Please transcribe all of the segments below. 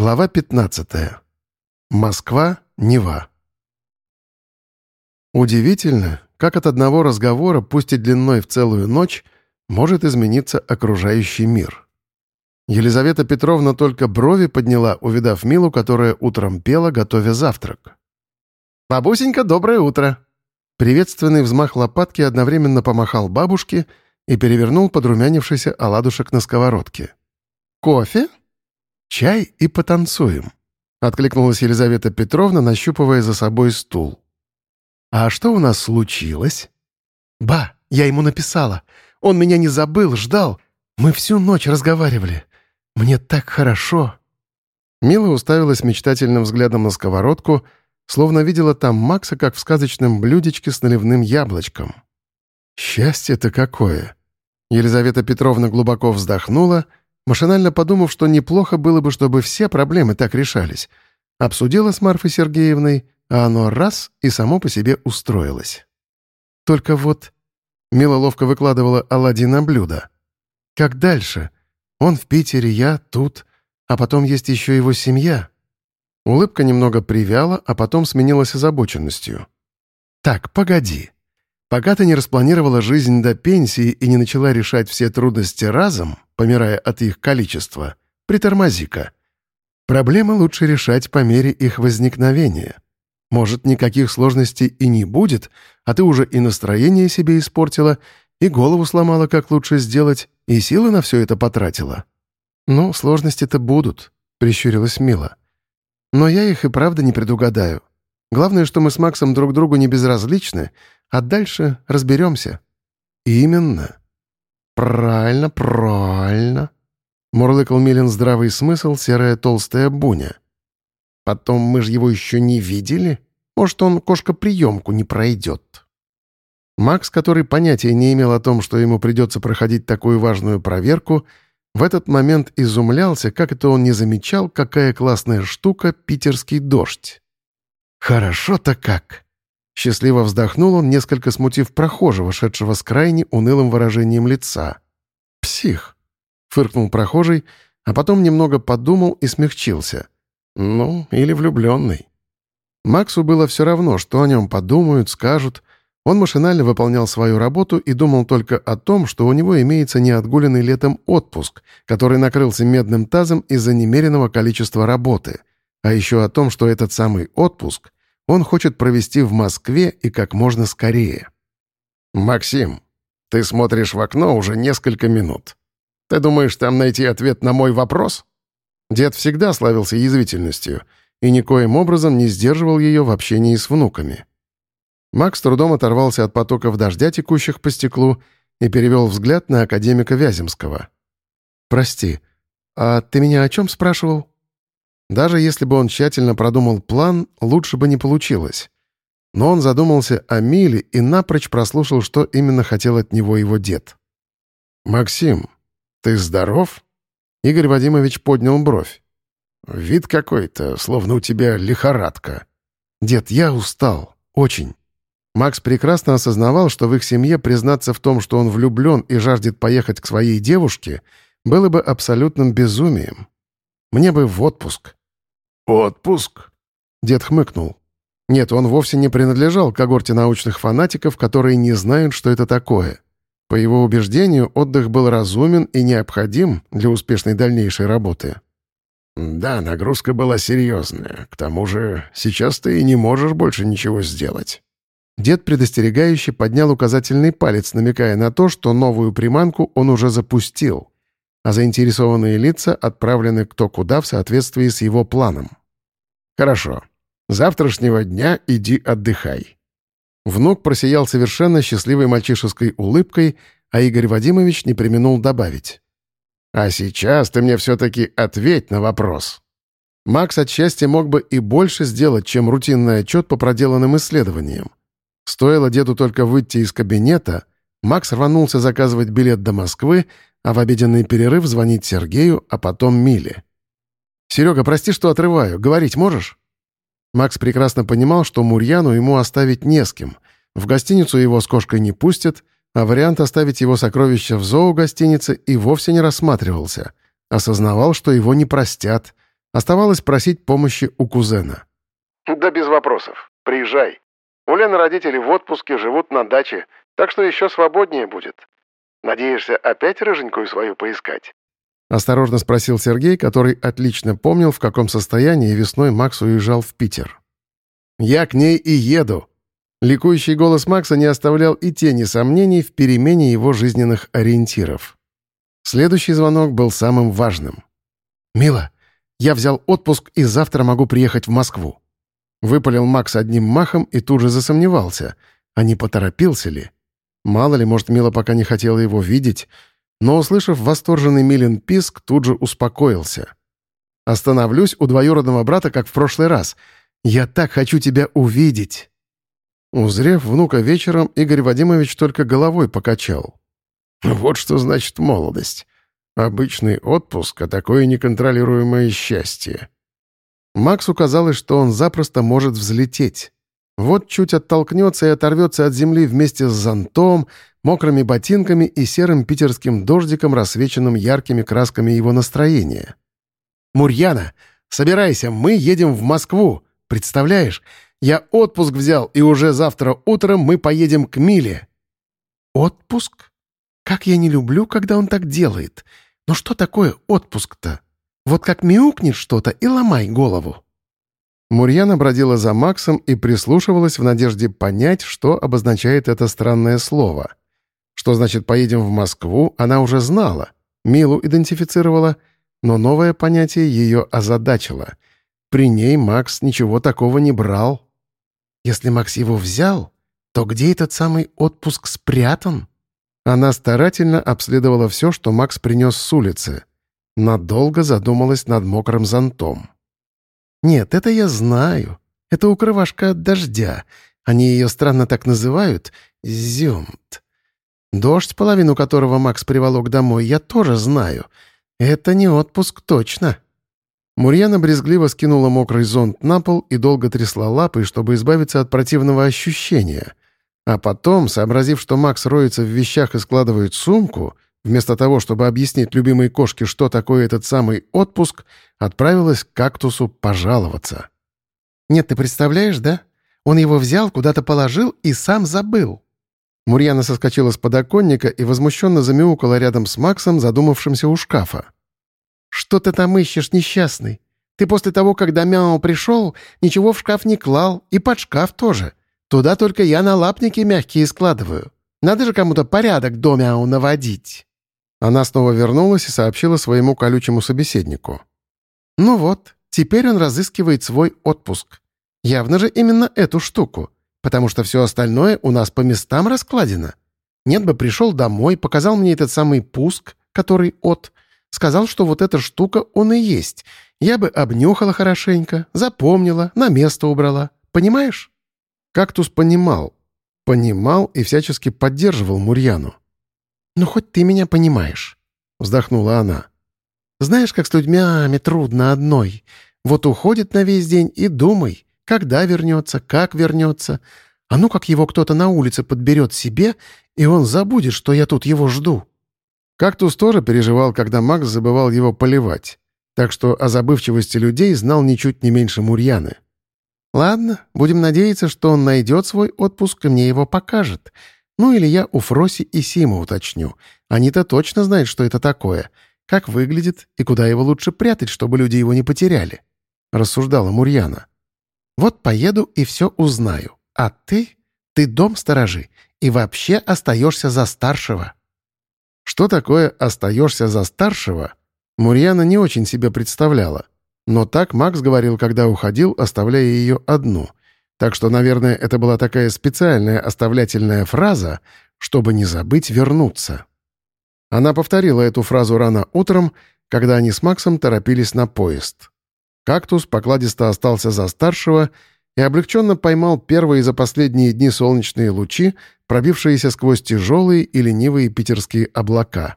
Глава 15. Москва, Нева. Удивительно, как от одного разговора, пусть и длиной в целую ночь, может измениться окружающий мир. Елизавета Петровна только брови подняла, увидав Милу, которая утром пела, готовя завтрак. «Бабусенька, доброе утро!» Приветственный взмах лопатки одновременно помахал бабушке и перевернул подрумянившийся оладушек на сковородке. «Кофе?» «Чай и потанцуем», — откликнулась Елизавета Петровна, нащупывая за собой стул. «А что у нас случилось?» «Ба, я ему написала. Он меня не забыл, ждал. Мы всю ночь разговаривали. Мне так хорошо». Мила уставилась мечтательным взглядом на сковородку, словно видела там Макса, как в сказочном блюдечке с наливным яблочком. «Счастье-то какое!» Елизавета Петровна глубоко вздохнула — машинально подумав, что неплохо было бы, чтобы все проблемы так решались. Обсудила с Марфой Сергеевной, а оно раз и само по себе устроилось. Только вот... Мила ловко выкладывала оладьи на блюдо. Как дальше? Он в Питере, я тут, а потом есть еще его семья. Улыбка немного привяла, а потом сменилась озабоченностью. «Так, погоди. Пока ты не распланировала жизнь до пенсии и не начала решать все трудности разом, помирая от их количества, притормози-ка. Проблемы лучше решать по мере их возникновения. Может, никаких сложностей и не будет, а ты уже и настроение себе испортила, и голову сломала, как лучше сделать, и силы на все это потратила. «Ну, сложности-то будут», — прищурилась Мила. «Но я их и правда не предугадаю. Главное, что мы с Максом друг другу не безразличны, а дальше разберемся». «Именно». «Правильно, правильно», — мурлыкал Милин здравый смысл, серая толстая буня. «Потом мы же его еще не видели. Может, он кошка-приемку не пройдет». Макс, который понятия не имел о том, что ему придется проходить такую важную проверку, в этот момент изумлялся, как это он не замечал, какая классная штука питерский дождь. «Хорошо-то как!» Счастливо вздохнул он, несколько смутив прохожего, шедшего с крайне унылым выражением лица. «Псих!» — фыркнул прохожий, а потом немного подумал и смягчился. «Ну, или влюбленный». Максу было все равно, что о нем подумают, скажут. Он машинально выполнял свою работу и думал только о том, что у него имеется неотгуленный летом отпуск, который накрылся медным тазом из-за немеренного количества работы, а еще о том, что этот самый отпуск — он хочет провести в Москве и как можно скорее. «Максим, ты смотришь в окно уже несколько минут. Ты думаешь там найти ответ на мой вопрос?» Дед всегда славился язвительностью и никоим образом не сдерживал ее в общении с внуками. Макс трудом оторвался от потоков дождя, текущих по стеклу, и перевел взгляд на академика Вяземского. «Прости, а ты меня о чем спрашивал?» Даже если бы он тщательно продумал план, лучше бы не получилось. Но он задумался о Миле и напрочь прослушал, что именно хотел от него его дед. «Максим, ты здоров?» Игорь Вадимович поднял бровь. «Вид какой-то, словно у тебя лихорадка». «Дед, я устал. Очень». Макс прекрасно осознавал, что в их семье признаться в том, что он влюблен и жаждет поехать к своей девушке, было бы абсолютным безумием. Мне бы в отпуск. «Отпуск?» Дед хмыкнул. Нет, он вовсе не принадлежал к когорте научных фанатиков, которые не знают, что это такое. По его убеждению, отдых был разумен и необходим для успешной дальнейшей работы. «Да, нагрузка была серьезная. К тому же сейчас ты и не можешь больше ничего сделать». Дед предостерегающе поднял указательный палец, намекая на то, что новую приманку он уже запустил, а заинтересованные лица отправлены кто куда в соответствии с его планом. «Хорошо. Завтрашнего дня иди отдыхай». Внук просиял совершенно счастливой мальчишеской улыбкой, а Игорь Вадимович не применул добавить. «А сейчас ты мне все-таки ответь на вопрос». Макс от счастья мог бы и больше сделать, чем рутинный отчет по проделанным исследованиям. Стоило деду только выйти из кабинета, Макс рванулся заказывать билет до Москвы, а в обеденный перерыв звонить Сергею, а потом Миле. «Серега, прости, что отрываю. Говорить можешь?» Макс прекрасно понимал, что Мурьяну ему оставить не с кем. В гостиницу его с кошкой не пустят, а вариант оставить его сокровища в зоогостинице и вовсе не рассматривался. Осознавал, что его не простят, Оставалось просить помощи у кузена. «Да без вопросов. Приезжай. У Лены родители в отпуске, живут на даче, так что еще свободнее будет. Надеешься опять рыженькую свою поискать?» Осторожно спросил Сергей, который отлично помнил, в каком состоянии весной Макс уезжал в Питер. «Я к ней и еду!» Ликующий голос Макса не оставлял и тени сомнений в перемене его жизненных ориентиров. Следующий звонок был самым важным. «Мила, я взял отпуск и завтра могу приехать в Москву». Выпалил Макс одним махом и тут же засомневался, а не поторопился ли. Мало ли, может, Мила пока не хотела его видеть, но, услышав восторженный Милин писк, тут же успокоился. «Остановлюсь у двоюродного брата, как в прошлый раз. Я так хочу тебя увидеть!» Узрев внука вечером, Игорь Вадимович только головой покачал. «Вот что значит молодость. Обычный отпуск, а такое неконтролируемое счастье». Максу казалось, что он запросто может взлететь. Вот чуть оттолкнется и оторвется от земли вместе с зонтом, мокрыми ботинками и серым питерским дождиком, рассвеченным яркими красками его настроения. «Мурьяна, собирайся, мы едем в Москву. Представляешь, я отпуск взял, и уже завтра утром мы поедем к Миле». «Отпуск? Как я не люблю, когда он так делает. Но что такое отпуск-то? Вот как мяукнет что-то и ломай голову». Мурьяна бродила за Максом и прислушивалась в надежде понять, что обозначает это странное слово. Что значит «поедем в Москву» она уже знала, Милу идентифицировала, но новое понятие ее озадачило. При ней Макс ничего такого не брал. Если Макс его взял, то где этот самый отпуск спрятан? Она старательно обследовала все, что Макс принес с улицы. Надолго задумалась над мокрым зонтом. Нет, это я знаю. Это укрывашка от дождя. Они ее странно так называют. Зюмт. Дождь, половину которого Макс приволок домой, я тоже знаю. Это не отпуск точно. Мурьяна брезгливо скинула мокрый зонт на пол и долго трясла лапой, чтобы избавиться от противного ощущения. А потом, сообразив, что Макс роется в вещах и складывает сумку, вместо того, чтобы объяснить любимой кошке, что такое этот самый отпуск, отправилась к кактусу пожаловаться. «Нет, ты представляешь, да? Он его взял, куда-то положил и сам забыл». Мурьяна соскочила с подоконника и возмущенно замяукала рядом с Максом, задумавшимся у шкафа. «Что ты там ищешь, несчастный? Ты после того, когда Мяу пришел, ничего в шкаф не клал, и под шкаф тоже. Туда только я налапники мягкие складываю. Надо же кому-то порядок до Мяу наводить». Она снова вернулась и сообщила своему колючему собеседнику. «Ну вот, теперь он разыскивает свой отпуск. Явно же именно эту штуку, потому что все остальное у нас по местам раскладено. Нет бы пришел домой, показал мне этот самый пуск, который от, сказал, что вот эта штука он и есть. Я бы обнюхала хорошенько, запомнила, на место убрала. Понимаешь?» Кактус понимал. Понимал и всячески поддерживал Мурьяну. «Ну, хоть ты меня понимаешь», — вздохнула она. «Знаешь, как с людьми трудно одной. Вот уходит на весь день и думай, когда вернется, как вернется. А ну, как его кто-то на улице подберет себе, и он забудет, что я тут его жду». Кактус тоже переживал, когда Макс забывал его поливать, так что о забывчивости людей знал ничуть не меньше Мурьяны. «Ладно, будем надеяться, что он найдет свой отпуск и мне его покажет. Ну или я у Фроси и Сима уточню. Они-то точно знают, что это такое, как выглядит и куда его лучше прятать, чтобы люди его не потеряли», — рассуждала Мурьяна. «Вот поеду и все узнаю. А ты? Ты дом сторожи и вообще остаешься за старшего». Что такое «остаешься за старшего»? Мурьяна не очень себе представляла. Но так Макс говорил, когда уходил, оставляя ее одну — так что, наверное, это была такая специальная оставлятельная фраза, чтобы не забыть вернуться. Она повторила эту фразу рано утром, когда они с Максом торопились на поезд. Кактус покладисто остался за старшего и облегченно поймал первые за последние дни солнечные лучи, пробившиеся сквозь тяжелые и ленивые питерские облака.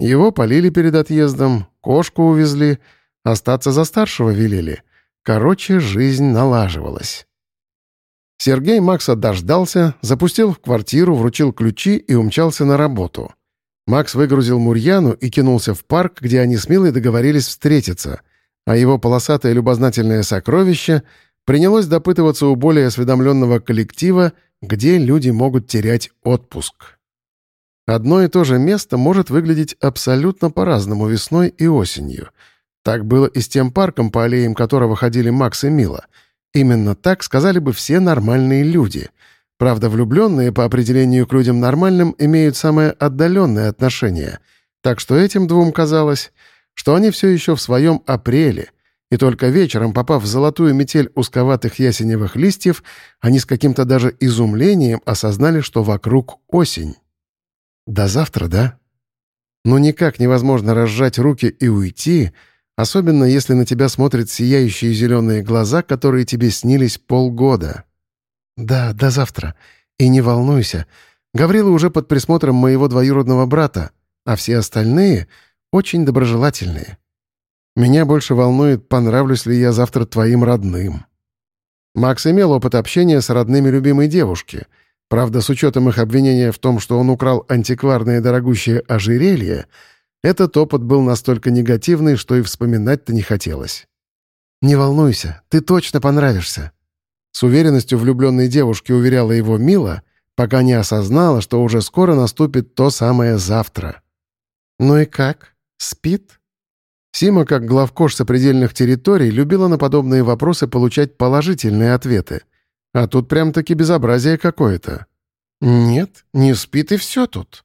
Его полили перед отъездом, кошку увезли, остаться за старшего велели. Короче, жизнь налаживалась. Сергей Макса дождался, запустил в квартиру, вручил ключи и умчался на работу. Макс выгрузил Мурьяну и кинулся в парк, где они с Милой договорились встретиться. а его полосатое любознательное сокровище принялось допытываться у более осведомленного коллектива, где люди могут терять отпуск. Одно и то же место может выглядеть абсолютно по-разному весной и осенью. Так было и с тем парком, по аллеям которого ходили Макс и Мила. Именно так сказали бы все нормальные люди. Правда, влюбленные по определению к людям нормальным имеют самое отдаленное отношение. Так что этим двум казалось, что они все еще в своем апреле, и только вечером, попав в золотую метель узковатых ясеневых листьев, они с каким-то даже изумлением осознали, что вокруг осень. До завтра, да? Ну никак невозможно разжать руки и уйти, особенно если на тебя смотрят сияющие зеленые глаза, которые тебе снились полгода. Да, до завтра. И не волнуйся. Гаврила уже под присмотром моего двоюродного брата, а все остальные очень доброжелательные. Меня больше волнует, понравлюсь ли я завтра твоим родным. Макс имел опыт общения с родными любимой девушки — Правда, с учетом их обвинения в том, что он украл антикварное дорогущее ожерелье, этот опыт был настолько негативный, что и вспоминать-то не хотелось. «Не волнуйся, ты точно понравишься», — с уверенностью влюбленной девушки уверяла его Мила, пока не осознала, что уже скоро наступит то самое завтра. «Ну и как? Спит?» Сима, как главкош сопредельных территорий, любила на подобные вопросы получать положительные ответы — а тут прям-таки безобразие какое-то. Нет, не спит и все тут.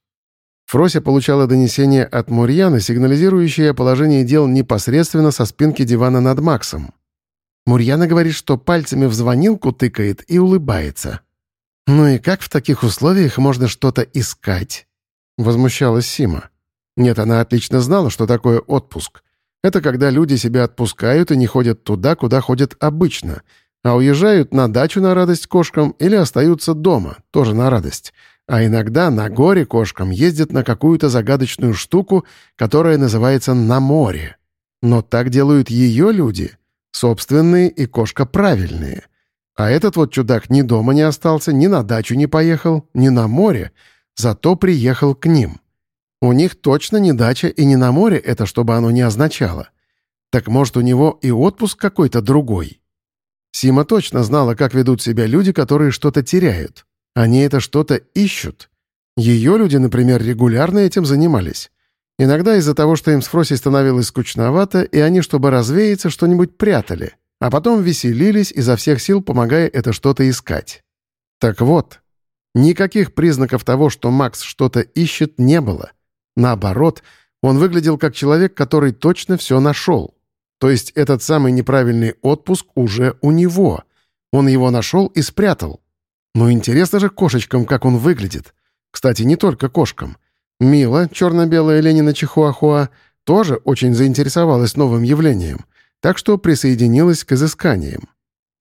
Фрося получала донесение от Мурьяна, сигнализирующее о положении дел непосредственно со спинки дивана над Максом. Мурьяна говорит, что пальцами в звонилку тыкает и улыбается. «Ну и как в таких условиях можно что-то искать?» — возмущалась Сима. Нет, она отлично знала, что такое отпуск. Это когда люди себя отпускают и не ходят туда, куда ходят обычно — а уезжают на дачу на радость кошкам или остаются дома, тоже на радость. А иногда на горе кошкам ездят на какую-то загадочную штуку, которая называется «на море». Но так делают ее люди, собственные и кошка правильные. А этот вот чудак ни дома не остался, ни на дачу не поехал, ни на море, зато приехал к ним. У них точно не дача и не на море это, чтобы оно не означало. Так может, у него и отпуск какой-то другой? Сима точно знала, как ведут себя люди, которые что-то теряют. Они это что-то ищут. Ее люди, например, регулярно этим занимались. Иногда из-за того, что им с Фросей становилось скучновато, и они, чтобы развеяться, что-нибудь прятали, а потом веселились, изо всех сил помогая это что-то искать. Так вот, никаких признаков того, что Макс что-то ищет, не было. Наоборот, он выглядел как человек, который точно все нашел. То есть этот самый неправильный отпуск уже у него. Он его нашел и спрятал. Ну интересно же кошечкам, как он выглядит. Кстати, не только кошкам. Мила, черно-белая Ленина Чихуахуа, тоже очень заинтересовалась новым явлением, так что присоединилась к изысканиям.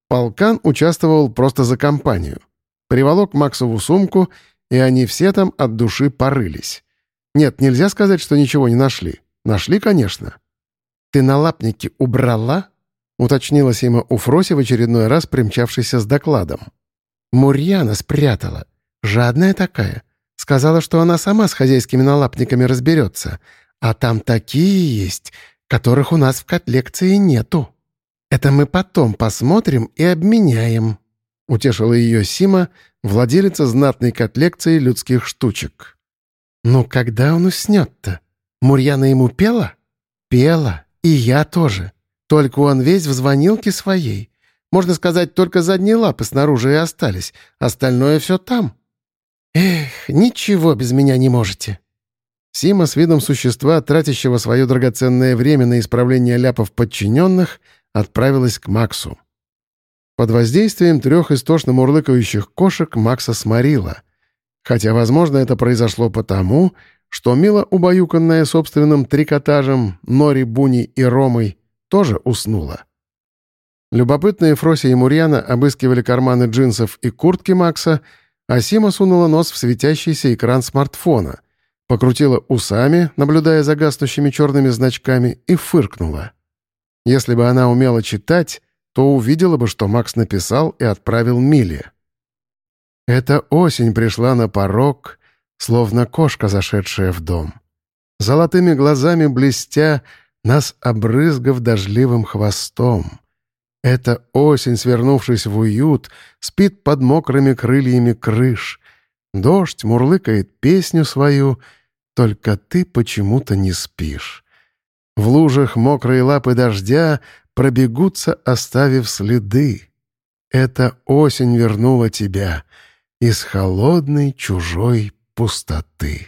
Полкан участвовал просто за компанию. Приволок Максову сумку, и они все там от души порылись. Нет, нельзя сказать, что ничего не нашли. Нашли, конечно. «Ты налапники убрала?» — уточнила Сима у в очередной раз, примчавшийся с докладом. «Мурьяна спрятала. Жадная такая. Сказала, что она сама с хозяйскими налапниками разберется. А там такие есть, которых у нас в котлекции нету. Это мы потом посмотрим и обменяем», — утешила ее Сима, владелица знатной котлекции людских штучек. «Ну, когда он уснет-то? Мурьяна ему пела?» «Пела. «И я тоже. Только он весь в звонилке своей. Можно сказать, только задние лапы снаружи и остались. Остальное все там. Эх, ничего без меня не можете». Сима с видом существа, тратящего свое драгоценное время на исправление ляпов подчиненных, отправилась к Максу. Под воздействием трех истошно мурлыкающих кошек Макса сморила. Хотя, возможно, это произошло потому, что Мила, убаюканная собственным трикотажем, Нори, Буни и Ромой, тоже уснула. Любопытные Фроси и Мурьяна обыскивали карманы джинсов и куртки Макса, а Сима сунула нос в светящийся экран смартфона, покрутила усами, наблюдая за гаснущими черными значками, и фыркнула. Если бы она умела читать, то увидела бы, что Макс написал и отправил Миле. «Эта осень пришла на порог», словно кошка, зашедшая в дом. Золотыми глазами блестя, нас обрызгав дождливым хвостом. Это осень, свернувшись в уют, спит под мокрыми крыльями крыш. Дождь мурлыкает песню свою, только ты почему-то не спишь. В лужах мокрые лапы дождя пробегутся, оставив следы. Эта осень вернула тебя из холодной чужой пустоты.